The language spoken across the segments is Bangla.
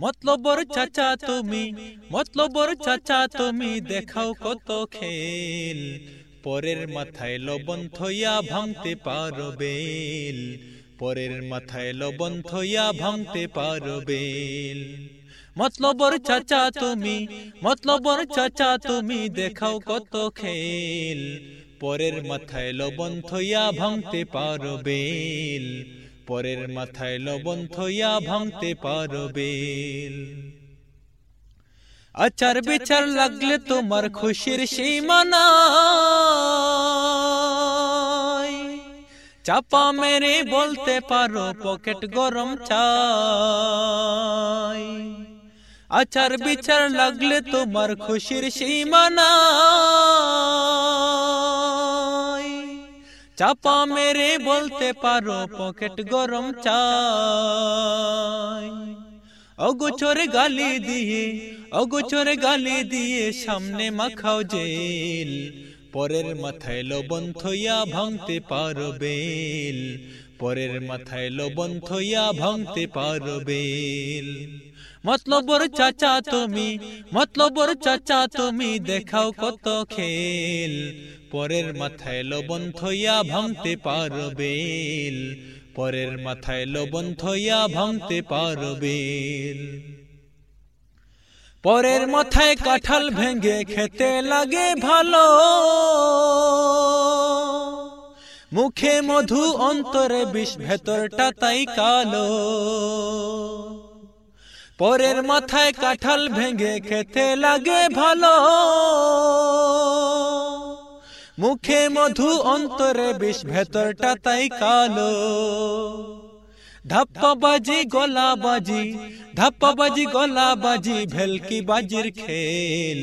মতলবর চাচা তুমি, মতলবর চাচা তুমি দেখাও কত খেল। পরের মাথায় লবণ থইয়া ভাঙতে পারো বেল। পরের মাথায় লবণ থইয়া ভাঙতে পারো বেল। মতলবর চাচা তুমি, মতলবর চাচা তুমি দেখাও কত খেল। পরের মাথায় লবণ থইয়া ভাঙতে পারো বেল। পরের মাথায় লবণ থইয়া ভাঙতে পারো বেল আচার বিচার লাগলে তোমার খুশির সীমানা চাপা মেরে বলতে পারো, পকেট গরম চাই। আচার বিচার লাগলে তোমার খুশির সীমানা চাপা মেরে বলতে পারো পকেট গরম চাই। অগোচরে গালি দিয়ে অগোচরে গালি দিয়ে সামনে মাখাও জেল। পরের মাথায় লবণ থইয়া ভাঙতে পারো বেল। পরের মাথায় লবণ থইয়া ভাঙতে পারো বেল মতলবর চাচা তুমি মতলবর চাচা তুমি দেখাও কত খেল। পরের মাথায় লবণ থইয়া ভাঙতে পারো বেল পরের মাথায় লবণ থইয়া ভাঙতে পারো বেল পরের মাথায় কাঁঠাল ভেঙে খেতে লাগে ভালো। মুখে মধু অন্তরে বিষ, ভেতরটা তাই কালো। পরের মাথায় কাঁঠাল ভেঙে খেতে লাগে ভালো। মুখে মধু অন্তরে বিষ, ভেতরটা তাই কালো। ধাপ্পা বাজি গলা বাজি ধাপ্পা বাজি গলা বাজি ভেলকি বাজির খেল।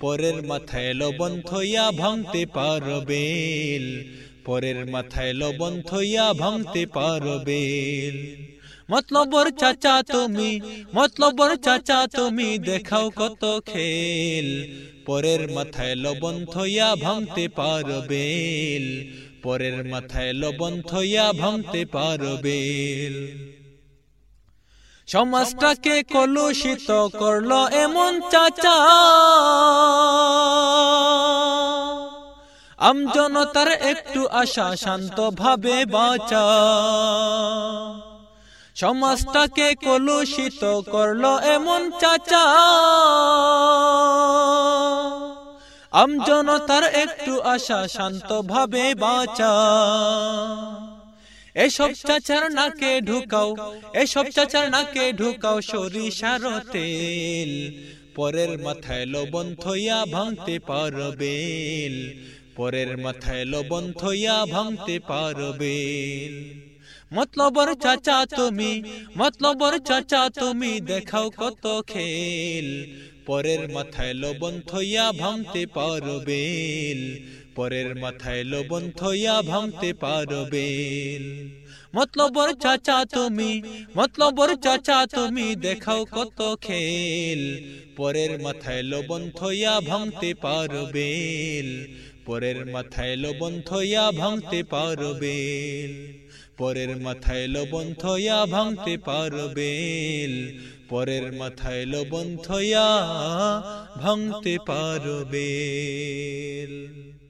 পরের মাথায় লবণ থইয়া ভাঙতে পারবেল পরের মাথায় লবণ থইয়া ভাঙতে পারবেল মতলবর চাচা তুমি মতলবর চাচা তুমি দেখাও কত খেল। পরের মাথায় লবণ থইয়া ভাঙতে পারবেল পরের মাথায় লবণ থইয়া ভাঙতে পারবেল সমাজটাকে কলুষিত করল এমন চাচা। আমজনতার একটু আশা শান্ত ভাবে বাঁচা। সমাজটাকে কলুষিত করল এমন চাচা। আমজনতার একটু আশা শান্ত ভাবে বাঁচা। এসব চাচার নাকে ঢুকাও, এসব চাচার নাকে ঢুকাও সরিষার তেল। পরের মাথায় লবণ থইয়া ভাঙতে পারবেল পরের মাথায় লবণ থইয়া ভাঙতে পারবেল মতলবর চাচা তুমি মতলবর চাচা তুমি দেখাও কত খেল। পরের মাথায় লবণ থইয়া ভাঙতে পারবেল পরের মাথায় লবণ থইয়া ভাঙতে পারবেল মতলবর চাচা তুমি মতলবর চাচা তুমি দেখাও কত খেল। পরের মাথায় লবণ থইয়া ভাঙতে পারবেল পরের মাথায় লবণ থইয়া ভাঙতে পারবে পরের মাথায় লবণ থইয়া ভাঙতে পারবে পরের মাথায় লবণ থইয়া ভাঙতে পারবেল।